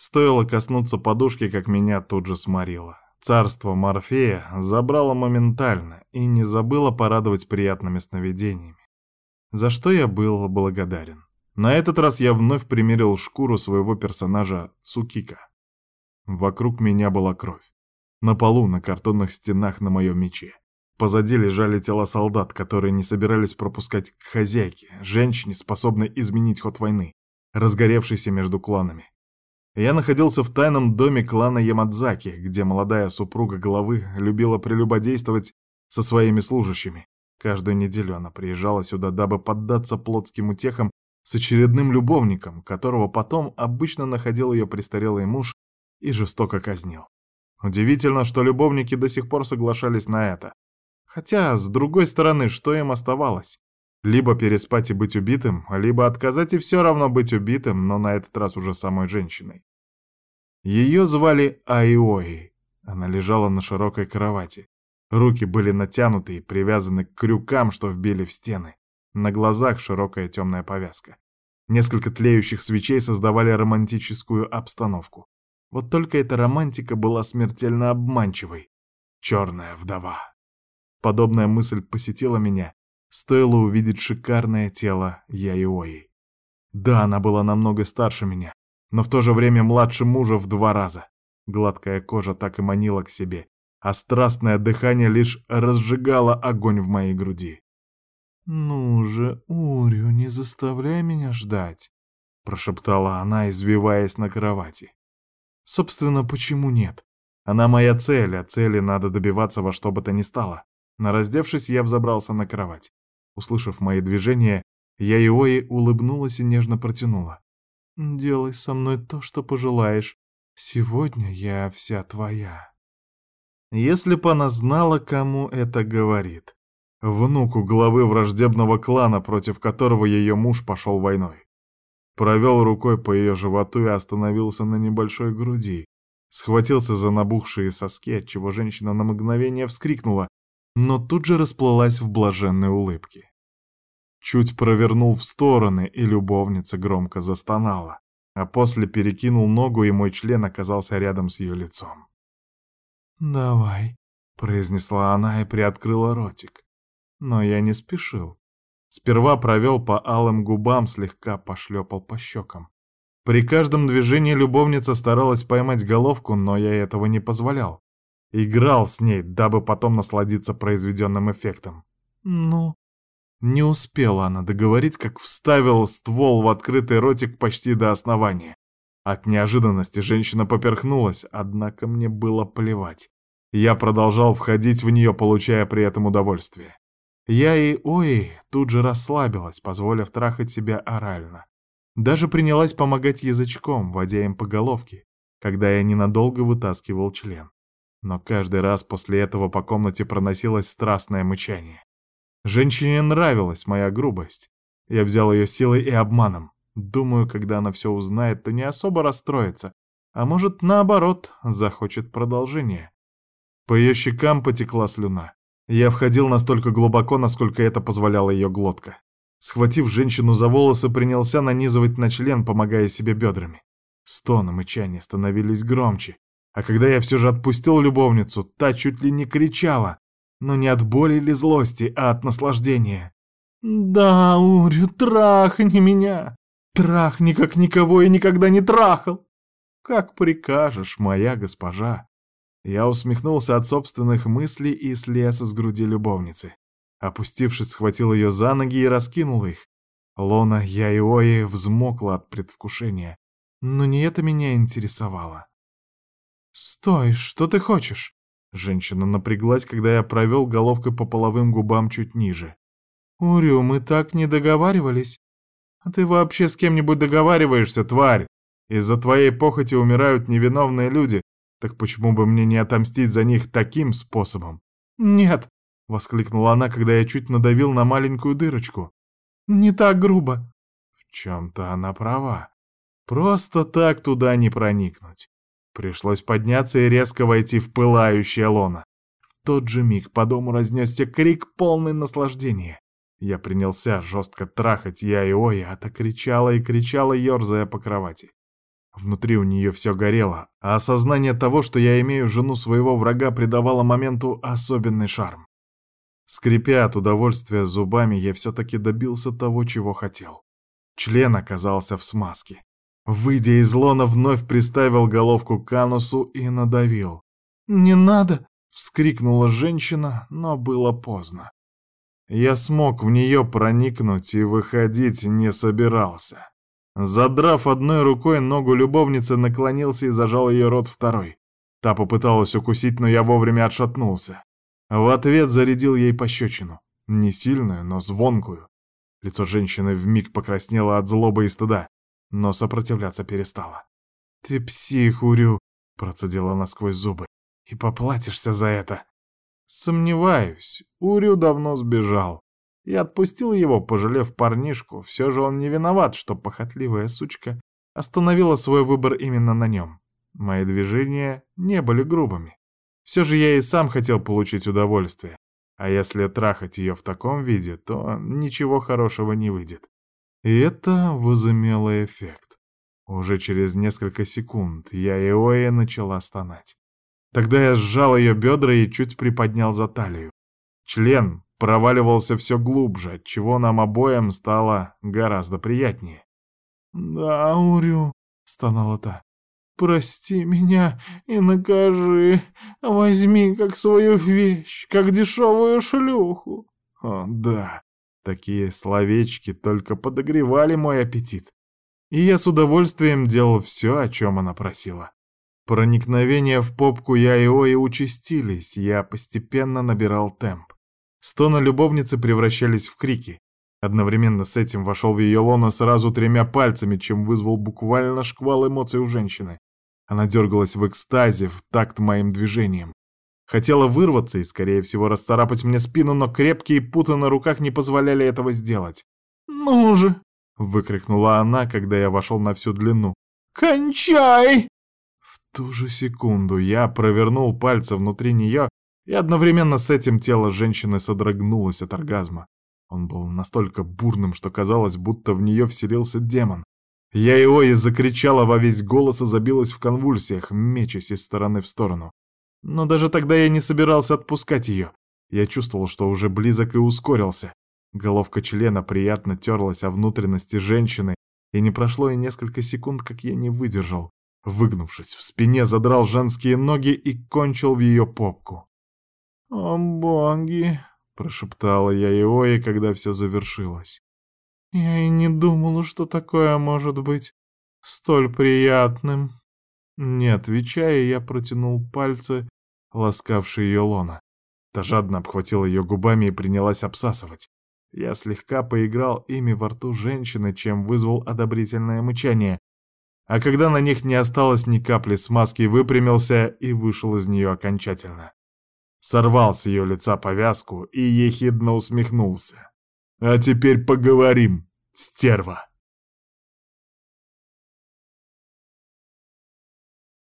Стоило коснуться подушки, как меня тут же сморило. Царство Морфея забрало моментально и не забыло порадовать приятными сновидениями. За что я был благодарен. На этот раз я вновь примерил шкуру своего персонажа Цукика. Вокруг меня была кровь. На полу, на картонных стенах на моем мече. Позади лежали тела солдат, которые не собирались пропускать к хозяйке, женщине, способной изменить ход войны, разгоревшейся между кланами. Я находился в тайном доме клана Ямадзаки, где молодая супруга главы любила прелюбодействовать со своими служащими. Каждую неделю она приезжала сюда, дабы поддаться плотским утехам с очередным любовником, которого потом обычно находил ее престарелый муж и жестоко казнил. Удивительно, что любовники до сих пор соглашались на это. Хотя, с другой стороны, что им оставалось? Либо переспать и быть убитым, либо отказать и все равно быть убитым, но на этот раз уже самой женщиной. Ее звали Айои. Она лежала на широкой кровати. Руки были натянуты и привязаны к крюкам, что вбили в стены. На глазах широкая темная повязка. Несколько тлеющих свечей создавали романтическую обстановку. Вот только эта романтика была смертельно обманчивой. Черная вдова. Подобная мысль посетила меня, стоило увидеть шикарное тело Яиои. Да, она была намного старше меня, но в то же время младше мужа в два раза. Гладкая кожа так и манила к себе, а страстное дыхание лишь разжигало огонь в моей груди. «Ну же, Урю, не заставляй меня ждать», — прошептала она, извиваясь на кровати. «Собственно, почему нет? Она моя цель, а цели надо добиваться во что бы то ни стало». Нараздевшись, я взобрался на кровать. Услышав мои движения, я Иои улыбнулась и нежно протянула. Делай со мной то, что пожелаешь. Сегодня я вся твоя. Если б она знала, кому это говорит. Внуку главы враждебного клана, против которого ее муж пошел войной. Провел рукой по ее животу и остановился на небольшой груди. Схватился за набухшие соски, отчего женщина на мгновение вскрикнула, но тут же расплылась в блаженной улыбке. Чуть провернул в стороны, и любовница громко застонала, а после перекинул ногу, и мой член оказался рядом с ее лицом. «Давай», — произнесла она и приоткрыла ротик. Но я не спешил. Сперва провел по алым губам, слегка пошлепал по щекам. При каждом движении любовница старалась поймать головку, но я этого не позволял. Играл с ней, дабы потом насладиться произведенным эффектом. «Ну?» Не успела она договорить, как вставила ствол в открытый ротик почти до основания. От неожиданности женщина поперхнулась, однако мне было плевать. Я продолжал входить в нее, получая при этом удовольствие. Я и ой тут же расслабилась, позволив трахать себя орально. Даже принялась помогать язычком, водя им по головке, когда я ненадолго вытаскивал член. Но каждый раз после этого по комнате проносилось страстное мычание. Женщине нравилась моя грубость. Я взял ее силой и обманом. Думаю, когда она все узнает, то не особо расстроится. А может, наоборот, захочет продолжения. По ее щекам потекла слюна. Я входил настолько глубоко, насколько это позволяла ее глотка. Схватив женщину за волосы, принялся нанизывать на член, помогая себе бедрами. Стоны мычания становились громче. А когда я все же отпустил любовницу, та чуть ли не кричала но не от боли или злости, а от наслаждения. «Да, Урю, трахни меня! Трахни, как никого я никогда не трахал!» «Как прикажешь, моя госпожа!» Я усмехнулся от собственных мыслей и слез с груди любовницы. Опустившись, схватил ее за ноги и раскинул их. Лона Яиои взмокла от предвкушения. Но не это меня интересовало. «Стой, что ты хочешь?» Женщина напряглась, когда я провел головкой по половым губам чуть ниже. «Урю, мы так не договаривались. А ты вообще с кем-нибудь договариваешься, тварь? Из-за твоей похоти умирают невиновные люди, так почему бы мне не отомстить за них таким способом?» «Нет!» — воскликнула она, когда я чуть надавил на маленькую дырочку. «Не так грубо». В чем-то она права. Просто так туда не проникнуть. Пришлось подняться и резко войти в пылающее лоно. В тот же миг по дому разнесся крик полный наслаждения. Я принялся жестко трахать я и ой, а та кричала и кричала, ерзая по кровати. Внутри у нее все горело, а осознание того, что я имею жену своего врага, придавало моменту особенный шарм. Скрипя от удовольствия зубами, я все-таки добился того, чего хотел. Член оказался в смазке. Выйдя из лона, вновь приставил головку к анусу и надавил. «Не надо!» — вскрикнула женщина, но было поздно. Я смог в нее проникнуть и выходить не собирался. Задрав одной рукой ногу любовницы, наклонился и зажал ее рот второй. Та попыталась укусить, но я вовремя отшатнулся. В ответ зарядил ей пощечину. Не сильную, но звонкую. Лицо женщины вмиг покраснело от злобы и стыда, но сопротивляться перестала. «Ты псих, Урю!» — процедила она сквозь зубы. «И поплатишься за это!» «Сомневаюсь. Урю давно сбежал. Я отпустил его, пожалев парнишку. Все же он не виноват, что похотливая сучка остановила свой выбор именно на нем. Мои движения не были грубыми. Все же я и сам хотел получить удовольствие. А если трахать ее в таком виде, то ничего хорошего не выйдет. И это возымело эффект. Уже через несколько секунд я и Оя начала стонать. Тогда я сжал ее бедра и чуть приподнял за талию. Член проваливался все глубже, отчего нам обоим стало гораздо приятнее. «Да, Урю», — стонала та, — «прости меня и накажи, возьми как свою вещь, как дешевую шлюху». О, да, такие словечки только подогревали мой аппетит. И я с удовольствием делал все, о чем она просила. Проникновения в попку я и Ои участились, я постепенно набирал темп. Стоны любовницы превращались в крики. Одновременно с этим вошел в ее лоно сразу тремя пальцами, чем вызвал буквально шквал эмоций у женщины. Она дергалась в экстазе, в такт моим движением. Хотела вырваться и, скорее всего, расцарапать мне спину, но крепкие путы на руках не позволяли этого сделать. «Ну же!» — выкрикнула она, когда я вошел на всю длину. «Кончай!» В ту же секунду я провернул пальцы внутри нее и одновременно с этим тело женщины содрогнулось от оргазма. Он был настолько бурным, что казалось, будто в нее вселился демон. Я Иои закричала во весь голос и забилась в конвульсиях, мечась из стороны в сторону. Но даже тогда я не собирался отпускать ее. Я чувствовал, что уже близок и ускорился. Головка члена приятно терлась о внутренности женщины, и не прошло и несколько секунд, как я не выдержал. Выгнувшись, в спине задрал женские ноги и кончил в ее попку. «О, боги!» — прошептала я Иои, когда все завершилось. «Я и не думала, что такое может быть столь приятным». Не отвечая, я протянул пальцы, ласкавшие ее лона. Та жадно обхватила ее губами и принялась обсасывать. Я слегка поиграл ими во рту женщины, чем вызвал одобрительное мычание. А когда на них не осталось ни капли смазки, выпрямился и вышел из нее окончательно сорвал с ее лица повязку и ехидно усмехнулся. «А теперь поговорим, стерва!»